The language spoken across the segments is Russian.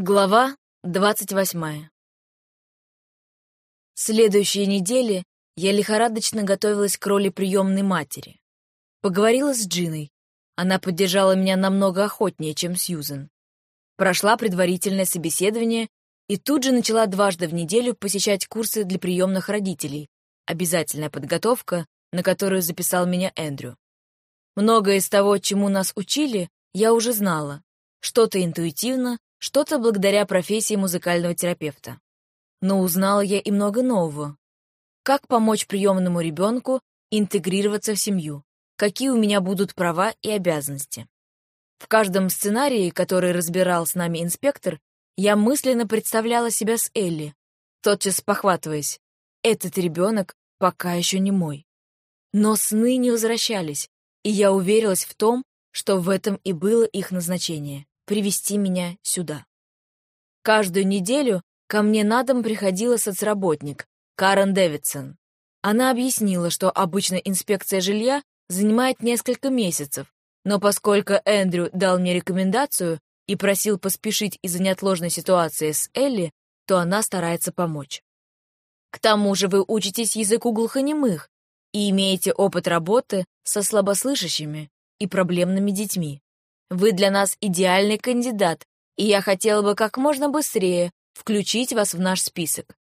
Глава двадцать восьмая Следующие недели я лихорадочно готовилась к роли приемной матери. Поговорила с Джиной. Она поддержала меня намного охотнее, чем Сьюзен. Прошла предварительное собеседование и тут же начала дважды в неделю посещать курсы для приемных родителей, обязательная подготовка, на которую записал меня Эндрю. Многое из того, чему нас учили, я уже знала. Что-то интуитивно, что-то благодаря профессии музыкального терапевта. Но узнала я и много нового. Как помочь приемному ребенку интегрироваться в семью? Какие у меня будут права и обязанности? В каждом сценарии, который разбирал с нами инспектор, я мысленно представляла себя с Элли, тотчас похватываясь. Этот ребенок пока еще не мой. Но сны не возвращались, и я уверилась в том, что в этом и было их назначение привести меня сюда. Каждую неделю ко мне на дом приходила соцработник Карен Дэвидсон. Она объяснила, что обычно инспекция жилья занимает несколько месяцев, но поскольку Эндрю дал мне рекомендацию и просил поспешить из-за неотложной ситуации с Элли, то она старается помочь. К тому же вы учитесь языку глухонемых и имеете опыт работы со слабослышащими и проблемными детьми. Вы для нас идеальный кандидат, и я хотела бы как можно быстрее включить вас в наш список.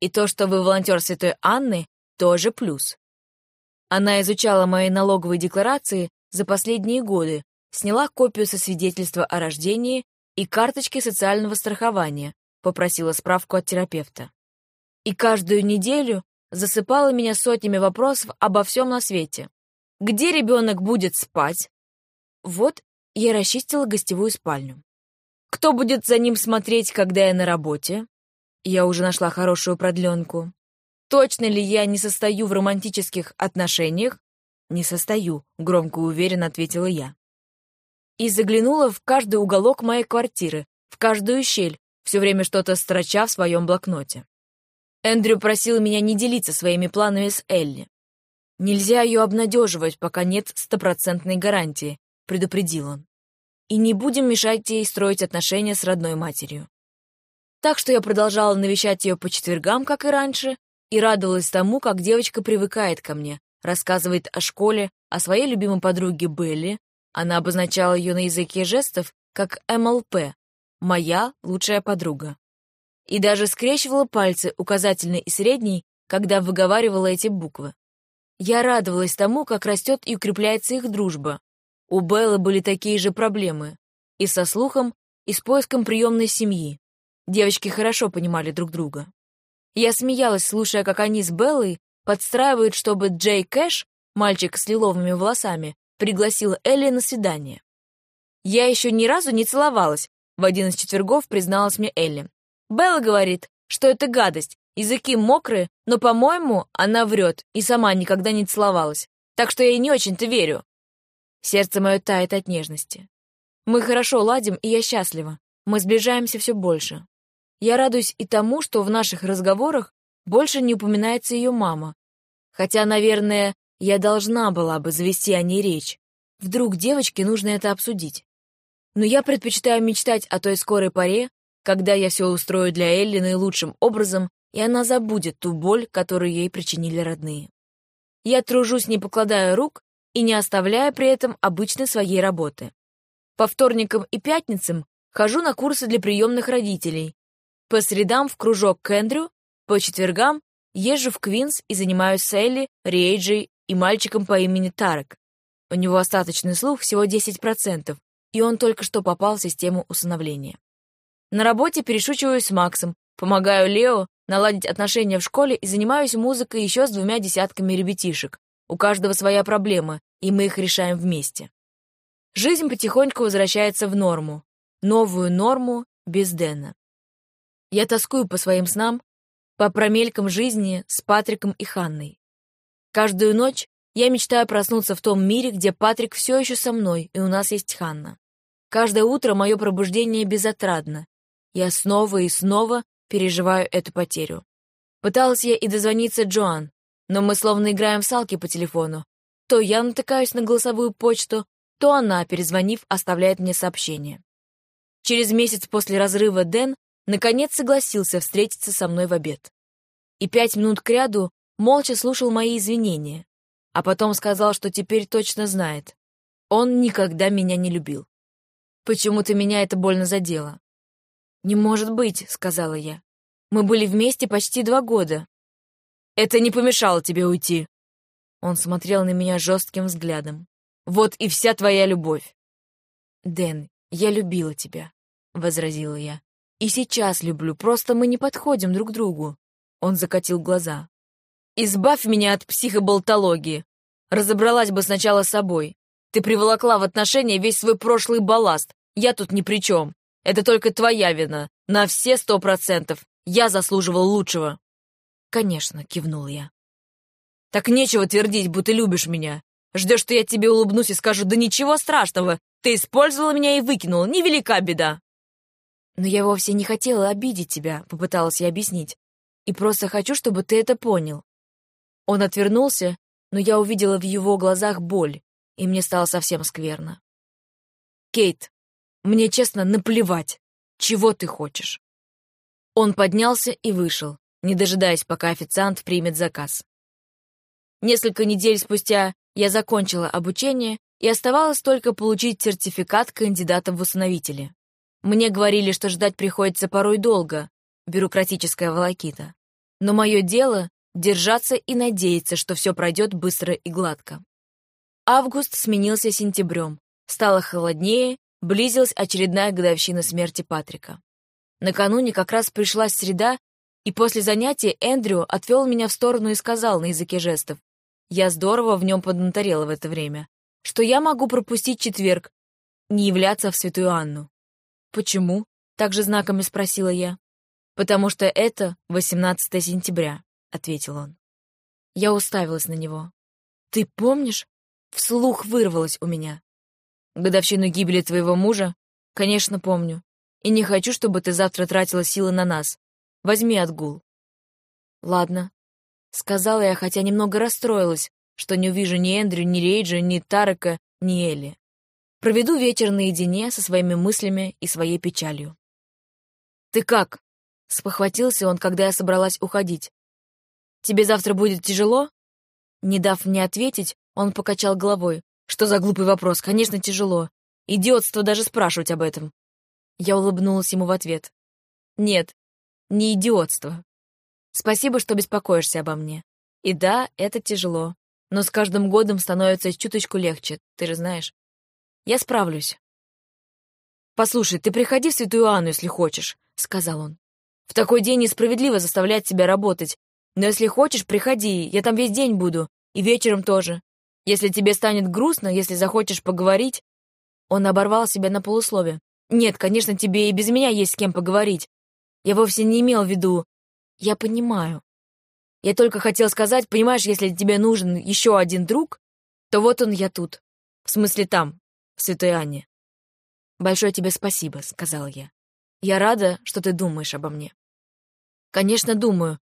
И то, что вы волонтер Святой Анны, тоже плюс. Она изучала мои налоговые декларации за последние годы, сняла копию со свидетельства о рождении и карточки социального страхования, попросила справку от терапевта. И каждую неделю засыпала меня сотнями вопросов обо всем на свете. Где ребенок будет спать? Вот я расчистила гостевую спальню. Кто будет за ним смотреть, когда я на работе? Я уже нашла хорошую продленку. Точно ли я не состою в романтических отношениях? Не состою, громко и уверенно ответила я. И заглянула в каждый уголок моей квартиры, в каждую щель, все время что-то строча в своем блокноте. Эндрю просил меня не делиться своими планами с Элли. Нельзя ее обнадеживать, пока нет стопроцентной гарантии, — предупредил он. «И не будем мешать ей строить отношения с родной матерью». Так что я продолжала навещать ее по четвергам, как и раньше, и радовалась тому, как девочка привыкает ко мне, рассказывает о школе, о своей любимой подруге Белли. Она обозначала ее на языке жестов как МЛП — «моя лучшая подруга». И даже скрещивала пальцы, указательный и средний, когда выговаривала эти буквы. Я радовалась тому, как растет и укрепляется их дружба, у Беллы были такие же проблемы. И со слухом, и с поиском приемной семьи. Девочки хорошо понимали друг друга. Я смеялась, слушая, как они с Беллой подстраивают, чтобы Джей Кэш, мальчик с лиловыми волосами, пригласил Элли на свидание. Я еще ни разу не целовалась, в один из четвергов призналась мне Элли. Белла говорит, что это гадость, языки мокрые, но, по-моему, она врет и сама никогда не целовалась. Так что я ей не очень-то верю. Сердце мое тает от нежности. Мы хорошо ладим, и я счастлива. Мы сближаемся все больше. Я радуюсь и тому, что в наших разговорах больше не упоминается ее мама. Хотя, наверное, я должна была бы завести о ней речь. Вдруг девочке нужно это обсудить. Но я предпочитаю мечтать о той скорой поре, когда я все устрою для Элли наилучшим образом, и она забудет ту боль, которую ей причинили родные. Я тружусь, не покладая рук, и не оставляя при этом обычной своей работы. По вторникам и пятницам хожу на курсы для приемных родителей. По средам в кружок к Эндрю, по четвергам езжу в Квинс и занимаюсь с Элли, Рейджей и мальчиком по имени Тарек. У него остаточный слух всего 10%, и он только что попал в систему усыновления. На работе перешучиваюсь с Максом, помогаю Лео наладить отношения в школе и занимаюсь музыкой еще с двумя десятками ребятишек, у каждого своя проблема, и мы их решаем вместе. Жизнь потихоньку возвращается в норму. Новую норму без Дэна. Я тоскую по своим снам, по промелькам жизни с Патриком и Ханной. Каждую ночь я мечтаю проснуться в том мире, где Патрик все еще со мной, и у нас есть Ханна. Каждое утро мое пробуждение безотрадно. Я снова и снова переживаю эту потерю. Пыталась я и дозвониться Джоан, но мы словно играем в салки по телефону. То я натыкаюсь на голосовую почту, то она, перезвонив, оставляет мне сообщение. через месяц после разрыва Дэн наконец согласился встретиться со мной в обед. И пять минут кряду молча слушал мои извинения, а потом сказал, что теперь точно знает. Он никогда меня не любил. Почему-то меня это больно задело. «Не может быть», — сказала я. «Мы были вместе почти два года». «Это не помешало тебе уйти». Он смотрел на меня жестким взглядом. «Вот и вся твоя любовь». «Дэн, я любила тебя», — возразила я. «И сейчас люблю, просто мы не подходим друг другу». Он закатил глаза. «Избавь меня от психоболтологии. Разобралась бы сначала с собой. Ты приволокла в отношения весь свой прошлый балласт. Я тут ни при чем. Это только твоя вина. На все сто процентов. Я заслуживал лучшего». «Конечно», — кивнул я. «Так нечего твердить, будто любишь меня. Ждешь, что я тебе улыбнусь и скажу, да ничего страшного. Ты использовала меня и выкинула. Невелика беда». «Но я вовсе не хотела обидеть тебя», — попыталась я объяснить. «И просто хочу, чтобы ты это понял». Он отвернулся, но я увидела в его глазах боль, и мне стало совсем скверно. «Кейт, мне честно наплевать, чего ты хочешь». Он поднялся и вышел, не дожидаясь, пока официант примет заказ. Несколько недель спустя я закончила обучение и оставалось только получить сертификат кандидата в усыновители. Мне говорили, что ждать приходится порой долго, бюрократическая волокита. Но мое дело — держаться и надеяться, что все пройдет быстро и гладко. Август сменился сентябрем, стало холоднее, близилась очередная годовщина смерти Патрика. Накануне как раз пришла среда, и после занятия Эндрю отвел меня в сторону и сказал на языке жестов. Я здорово в нем поднаторела в это время что я могу пропустить четверг, не являться в Святую Анну. «Почему?» — также знаками спросила я. «Потому что это 18 сентября», — ответил он. Я уставилась на него. «Ты помнишь?» — вслух вырвалось у меня. «Годовщину гибели твоего мужа? Конечно, помню. И не хочу, чтобы ты завтра тратила силы на нас. Возьми отгул». «Ладно», — сказала я, хотя немного расстроилась, что не увижу ни Эндрю, ни Рейджа, ни Тарека, ни Элли. Проведу вечер наедине со своими мыслями и своей печалью. «Ты как?» — спохватился он, когда я собралась уходить. «Тебе завтра будет тяжело?» Не дав мне ответить, он покачал головой. «Что за глупый вопрос? Конечно, тяжело. Идиотство даже спрашивать об этом». Я улыбнулась ему в ответ. «Нет, не идиотство. Спасибо, что беспокоишься обо мне. И да, это тяжело. Но с каждым годом становится чуточку легче, ты же знаешь. Я справлюсь. «Послушай, ты приходи в Святую Анну, если хочешь», — сказал он. «В такой день несправедливо заставлять себя работать. Но если хочешь, приходи, я там весь день буду, и вечером тоже. Если тебе станет грустно, если захочешь поговорить...» Он оборвал себя на полуслове. «Нет, конечно, тебе и без меня есть с кем поговорить. Я вовсе не имел в виду... Я понимаю. Я только хотел сказать, понимаешь, если тебе нужен еще один друг, то вот он я тут. В смысле там, в Святой Анне. «Большое тебе спасибо», — сказал я. «Я рада, что ты думаешь обо мне». «Конечно, думаю.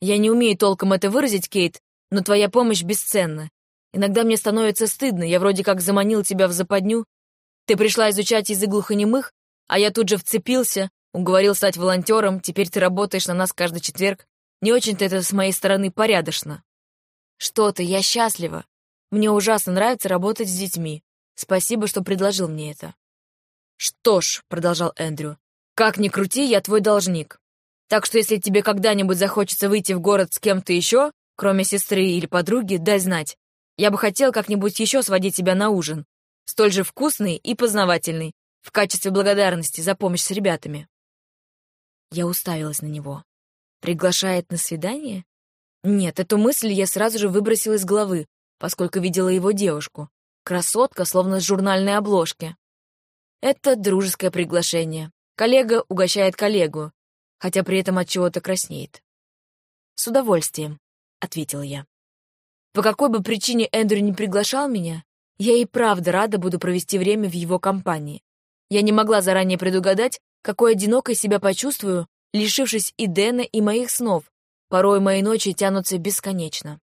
Я не умею толком это выразить, Кейт, но твоя помощь бесценна. Иногда мне становится стыдно, я вроде как заманил тебя в западню. Ты пришла изучать язык глухонемых, а я тут же вцепился, уговорил стать волонтером, теперь ты работаешь на нас каждый четверг. Не очень-то это с моей стороны порядочно. Что ты, я счастлива. Мне ужасно нравится работать с детьми. Спасибо, что предложил мне это. Что ж, продолжал Эндрю, как ни крути, я твой должник. Так что если тебе когда-нибудь захочется выйти в город с кем-то еще, кроме сестры или подруги, дай знать. Я бы хотел как-нибудь еще сводить тебя на ужин. Столь же вкусный и познавательный, в качестве благодарности за помощь с ребятами. Я уставилась на него. Приглашает на свидание? Нет, эту мысль я сразу же выбросила из головы, поскольку видела его девушку. Красотка, словно с журнальной обложки. Это дружеское приглашение. Коллега угощает коллегу, хотя при этом от чего-то краснеет. «С удовольствием», — ответила я. По какой бы причине Эндрю не приглашал меня, я и правда рада буду провести время в его компании. Я не могла заранее предугадать, какой одинокой себя почувствую, лишившись и Дэна, и моих снов. Порой мои ночи тянутся бесконечно.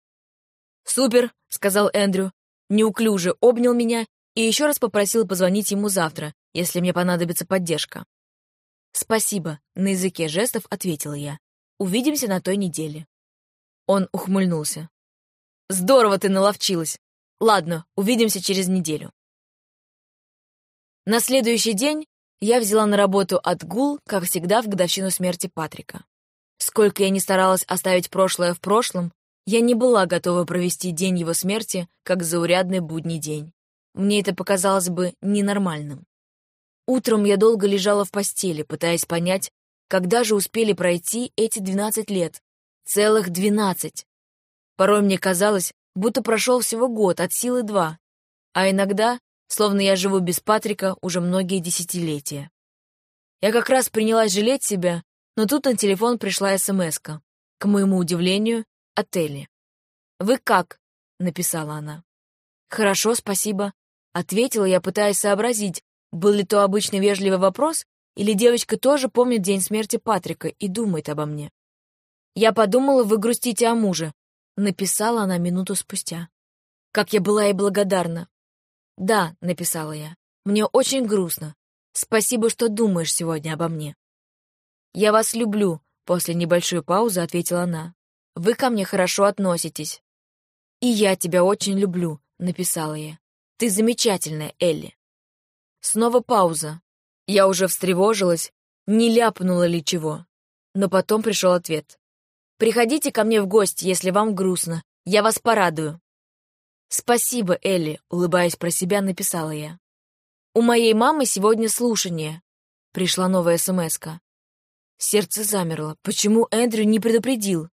«Супер!» — сказал Эндрю. Неуклюже обнял меня и еще раз попросил позвонить ему завтра, если мне понадобится поддержка. «Спасибо», — на языке жестов ответила я. «Увидимся на той неделе». Он ухмыльнулся. «Здорово ты наловчилась. Ладно, увидимся через неделю». На следующий день я взяла на работу отгул, как всегда, в годовщину смерти Патрика. Сколько я ни старалась оставить прошлое в прошлом, я не была готова провести день его смерти как заурядный будний день. Мне это показалось бы ненормальным. Утром я долго лежала в постели, пытаясь понять, когда же успели пройти эти 12 лет. Целых 12. Порой мне казалось, будто прошел всего год, от силы два. А иногда, словно я живу без Патрика уже многие десятилетия. Я как раз принялась жалеть себя, но тут на телефон пришла смс -ка. К моему удивлению, от Элли. «Вы как?» — написала она. «Хорошо, спасибо», — ответила я, пытаясь сообразить, был ли то обычный вежливый вопрос, или девочка тоже помнит день смерти Патрика и думает обо мне. «Я подумала, вы грустите о муже», — написала она минуту спустя. Как я была ей благодарна. «Да», — написала я, — «мне очень грустно. Спасибо, что думаешь сегодня обо мне». «Я вас люблю», — после небольшой паузы ответила она. «Вы ко мне хорошо относитесь». «И я тебя очень люблю», — написала я. «Ты замечательная, Элли». Снова пауза. Я уже встревожилась, не ляпнула ли чего. Но потом пришел ответ. «Приходите ко мне в гости, если вам грустно. Я вас порадую». «Спасибо, Элли», — улыбаясь про себя, написала я. «У моей мамы сегодня слушание». Пришла новая смс -ка. Сердце замерло. Почему Эндрю не предупредил?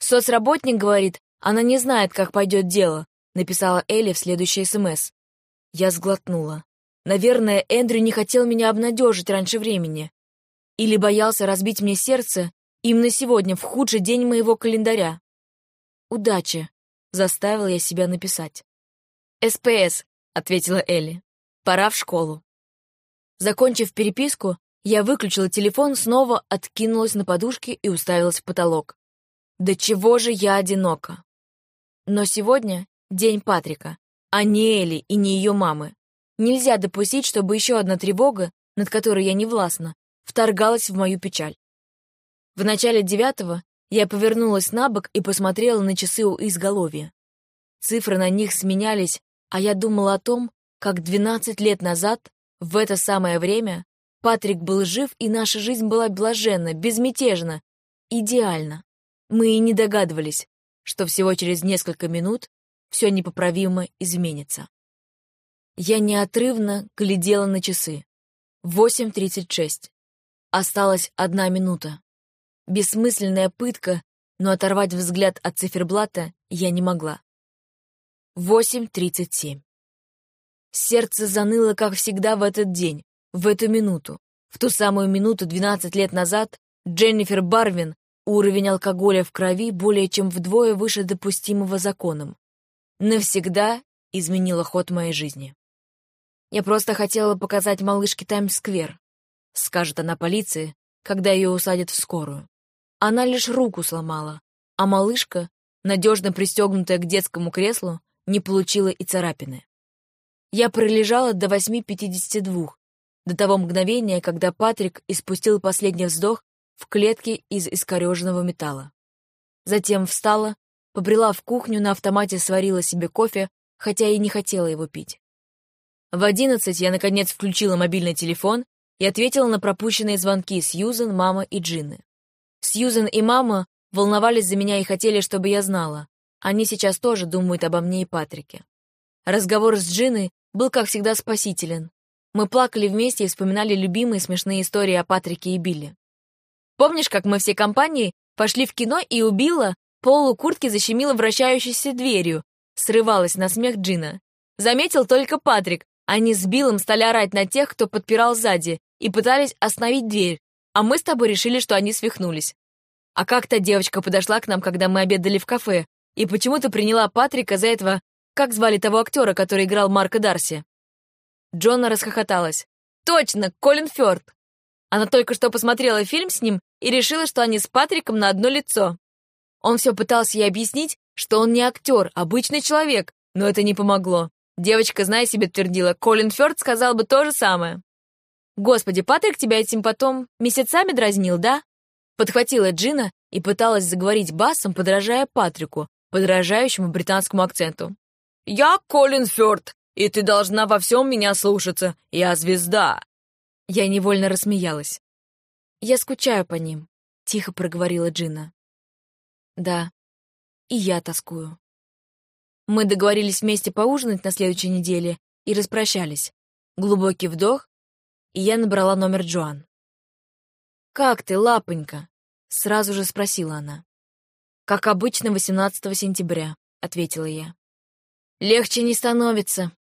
«Соцработник говорит, она не знает, как пойдет дело», — написала Элли в следующей смс. Я сглотнула. Наверное, Эндрю не хотел меня обнадежить раньше времени. Или боялся разбить мне сердце именно сегодня, в худший день моего календаря. «Удачи», — заставила я себя написать. «СПС», — ответила Элли. «Пора в школу». Закончив переписку, я выключила телефон, снова откинулась на подушке и уставилась в потолок. Да чего же я одинока? Но сегодня день Патрика, а не Элли и не ее мамы. Нельзя допустить, чтобы еще одна тревога, над которой я не властна, вторгалась в мою печаль. В начале девятого я повернулась на бок и посмотрела на часы у изголовья. Цифры на них сменялись, а я думала о том, как двенадцать лет назад, в это самое время, Патрик был жив, и наша жизнь была блаженна, безмятежна, идеальна. Мы и не догадывались, что всего через несколько минут все непоправимо изменится. Я неотрывно глядела на часы. 8.36. Осталась одна минута. Бессмысленная пытка, но оторвать взгляд от циферблата я не могла. 8.37. Сердце заныло, как всегда, в этот день, в эту минуту. В ту самую минуту 12 лет назад Дженнифер Барвин уровень алкоголя в крови более чем вдвое выше допустимого законом. Навсегда изменила ход моей жизни. Я просто хотела показать малышке Таймс-сквер», — скажет она полиции, когда ее усадят в скорую. Она лишь руку сломала, а малышка, надежно пристегнутая к детскому креслу, не получила и царапины. Я пролежала до 8.52, до того мгновения, когда Патрик испустил последний вздох в клетке из искореженного металла. Затем встала, побрела в кухню, на автомате сварила себе кофе, хотя и не хотела его пить. В одиннадцать я, наконец, включила мобильный телефон и ответила на пропущенные звонки Сьюзен, мама и Джинны. Сьюзен и мама волновались за меня и хотели, чтобы я знала. Они сейчас тоже думают обо мне и Патрике. Разговор с Джинной был, как всегда, спасителен. Мы плакали вместе и вспоминали любимые смешные истории о Патрике и Билли. Помнишь, как мы все компанией пошли в кино и убила, полу куртки защемила вращающейся дверью? Срывалась на смех Джина. Заметил только Патрик, они с Биллом стали орать на тех, кто подпирал сзади, и пытались остановить дверь, а мы с тобой решили, что они свихнулись. А как та девочка подошла к нам, когда мы обедали в кафе, и почему-то приняла Патрика за этого, как звали того актера, который играл Марка Дарси? Джона расхохоталась. «Точно, Колин Фёрд!» Она только что посмотрела фильм с ним и решила, что они с Патриком на одно лицо. Он все пытался ей объяснить, что он не актер, обычный человек, но это не помогло. Девочка, зная себе, твердила, Колин Фёрд сказал бы то же самое. Господи, Патрик тебя этим потом месяцами дразнил, да? Подхватила Джина и пыталась заговорить басом, подражая Патрику, подражающему британскому акценту. «Я Колин Фёрд, и ты должна во всем меня слушаться. Я звезда!» Я невольно рассмеялась. «Я скучаю по ним», — тихо проговорила Джина. «Да, и я тоскую». Мы договорились вместе поужинать на следующей неделе и распрощались. Глубокий вдох, и я набрала номер Джоан. «Как ты, лапонька?» — сразу же спросила она. «Как обычно, 18 сентября», — ответила я. «Легче не становится.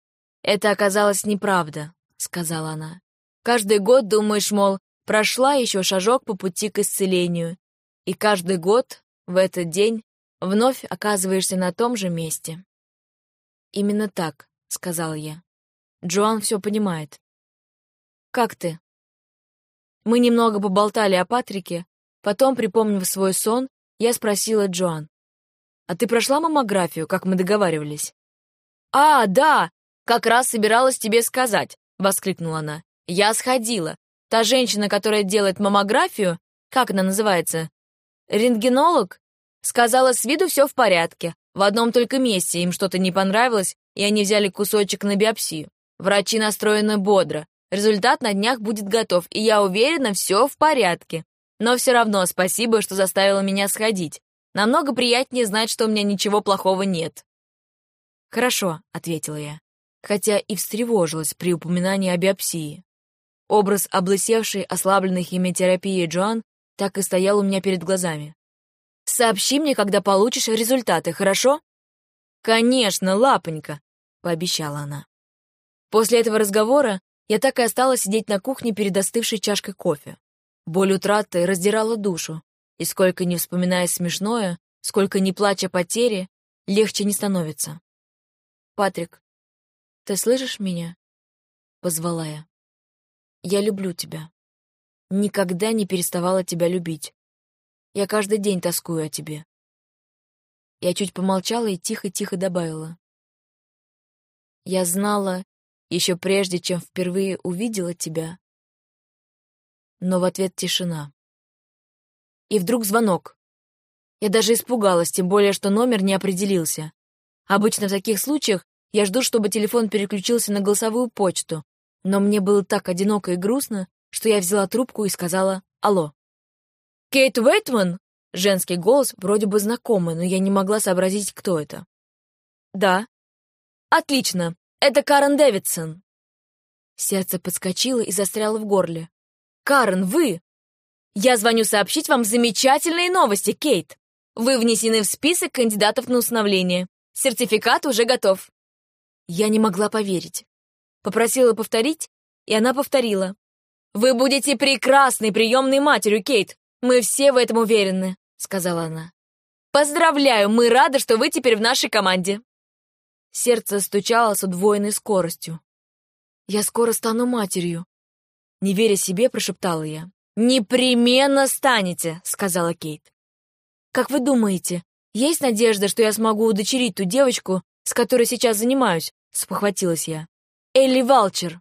Это оказалось неправда», — сказала она. «Каждый год думаешь, мол, прошла еще шажок по пути к исцелению, и каждый год в этот день вновь оказываешься на том же месте». «Именно так», — сказала я. Джоан все понимает. «Как ты?» Мы немного поболтали о Патрике, потом, припомнив свой сон, я спросила Джоан. «А ты прошла маммографию, как мы договаривались?» «А, да! Как раз собиралась тебе сказать!» — воскликнула она. «Я сходила. Та женщина, которая делает маммографию, как она называется? Рентгенолог? Сказала, с виду все в порядке. В одном только месте им что-то не понравилось, и они взяли кусочек на биопсию. Врачи настроены бодро. Результат на днях будет готов, и я уверена, все в порядке. Но все равно спасибо, что заставила меня сходить. Намного приятнее знать, что у меня ничего плохого нет. «Хорошо», — ответила я, хотя и встревожилась при упоминании о биопсии. Образ облысевшей, ослабленной химиотерапией Джоан так и стоял у меня перед глазами. «Сообщи мне, когда получишь результаты, хорошо?» «Конечно, лапонька», — пообещала она. После этого разговора я так и осталась сидеть на кухне перед остывшей чашкой кофе. Боль утраты раздирала душу, и сколько не вспоминая смешное, сколько не плача потери, легче не становится. «Патрик, ты слышишь меня?» — позвала я. «Я люблю тебя. Никогда не переставала тебя любить. Я каждый день тоскую о тебе». Я чуть помолчала и тихо-тихо добавила. «Я знала, еще прежде, чем впервые увидела тебя. Но в ответ тишина. И вдруг звонок. Я даже испугалась, тем более, что номер не определился. Обычно в таких случаях я жду, чтобы телефон переключился на голосовую почту, но мне было так одиноко и грустно, что я взяла трубку и сказала «Алло». «Кейт Уэйтман?» Женский голос вроде бы знакомый, но я не могла сообразить, кто это. «Да». «Отлично. Это Карен Дэвидсон!» Сердце подскочило и застряло в горле. «Карен, вы!» «Я звоню сообщить вам замечательные новости, Кейт! Вы внесены в список кандидатов на усыновление. Сертификат уже готов!» Я не могла поверить. Попросила повторить, и она повторила. «Вы будете прекрасной приемной матерью, Кейт! Мы все в этом уверены», — сказала она. «Поздравляю, мы рады, что вы теперь в нашей команде!» Сердце стучало с удвоенной скоростью. «Я скоро стану матерью», — не веря себе, прошептала я. «Непременно станете», — сказала Кейт. «Как вы думаете, есть надежда, что я смогу удочерить ту девочку, с которой сейчас занимаюсь?» — спохватилась я. «Элли Валчер».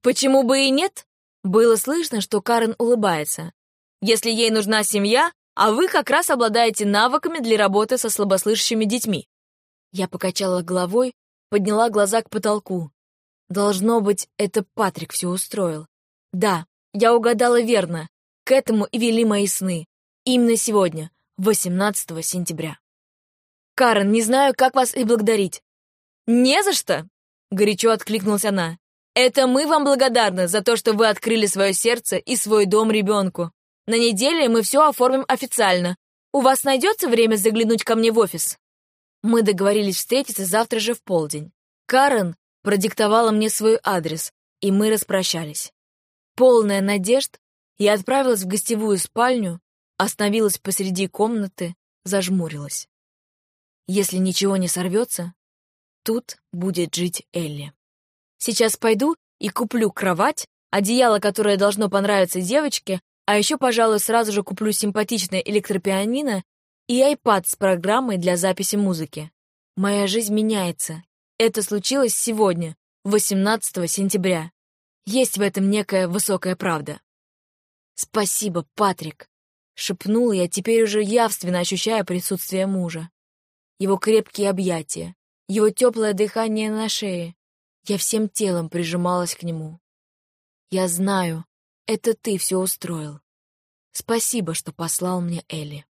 «Почему бы и нет?» Было слышно, что Карен улыбается. «Если ей нужна семья, а вы как раз обладаете навыками для работы со слабослышащими детьми. Я покачала головой, подняла глаза к потолку. Должно быть, это Патрик все устроил. Да, я угадала верно. К этому и вели мои сны. Именно сегодня, 18 сентября. «Карен, не знаю, как вас и благодарить». «Не за что!» — горячо откликнулась она. «Это мы вам благодарны за то, что вы открыли свое сердце и свой дом ребенку. На неделе мы все оформим официально. У вас найдется время заглянуть ко мне в офис?» Мы договорились встретиться завтра же в полдень. Карен продиктовала мне свой адрес, и мы распрощались. Полная надежд, я отправилась в гостевую спальню, остановилась посреди комнаты, зажмурилась. Если ничего не сорвется, тут будет жить Элли. Сейчас пойду и куплю кровать, одеяло, которое должно понравиться девочке, а еще, пожалуй, сразу же куплю симпатичное электропианино и iPad с программой для записи музыки. Моя жизнь меняется. Это случилось сегодня, 18 сентября. Есть в этом некая высокая правда. «Спасибо, Патрик!» — шепнула я, теперь уже явственно ощущая присутствие мужа. Его крепкие объятия, его теплое дыхание на шее. Я всем телом прижималась к нему. «Я знаю, это ты все устроил. Спасибо, что послал мне Элли».